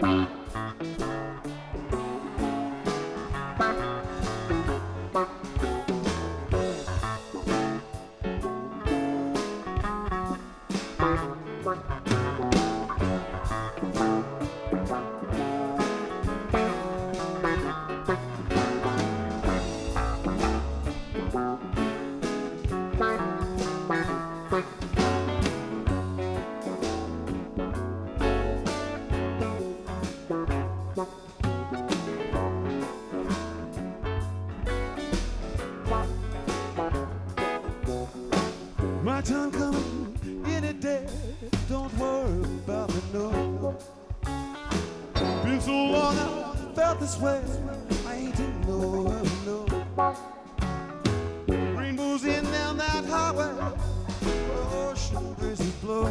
Bye. My time coming any day. Don't worry about me, no. Been so long I felt this way. I ain't in no hurry, no. Rainbows in down that highway. Ocean breezes blow.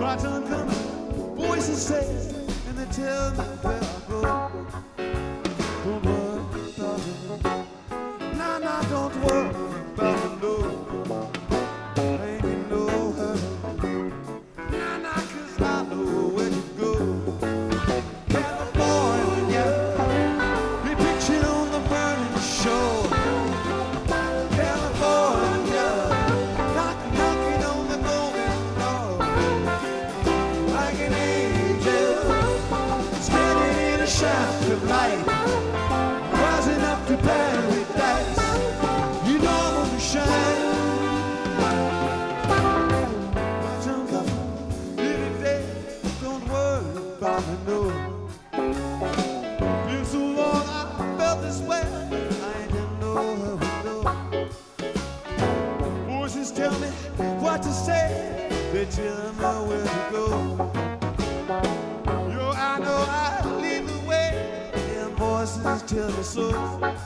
My time coming. Voices say, and they tell me where I go. What to say. They tell me where to go. Yo, I know I lead the way. Them voices tell me so.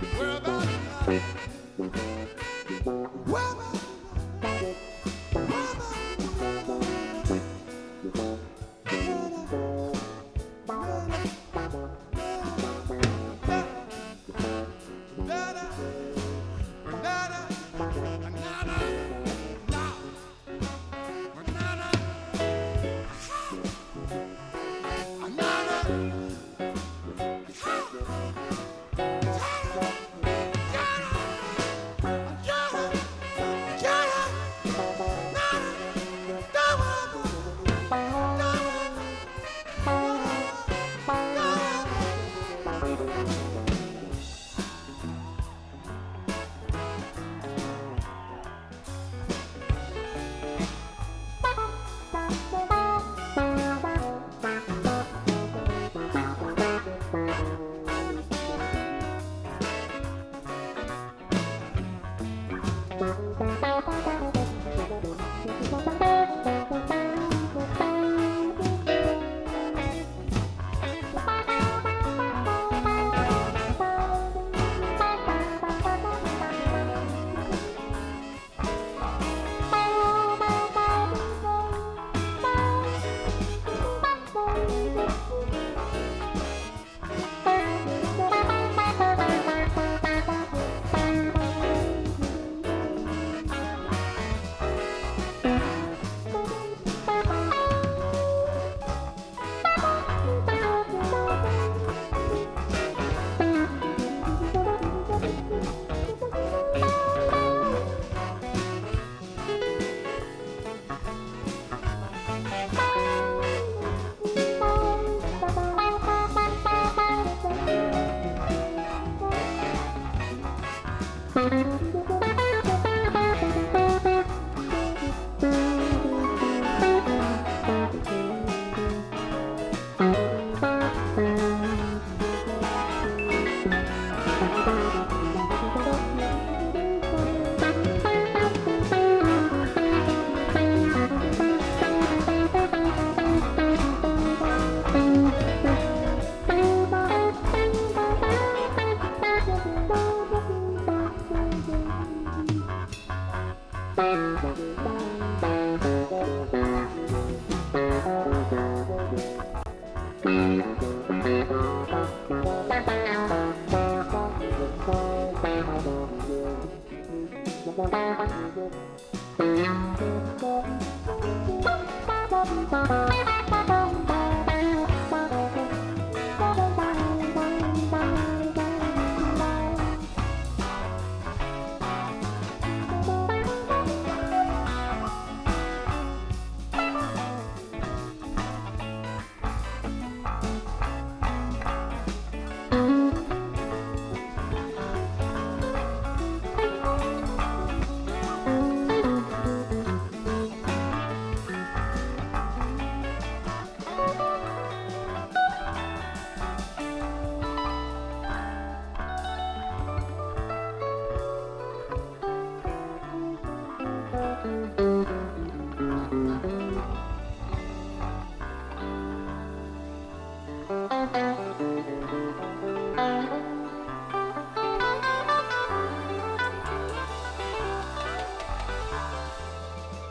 Where about? Where about?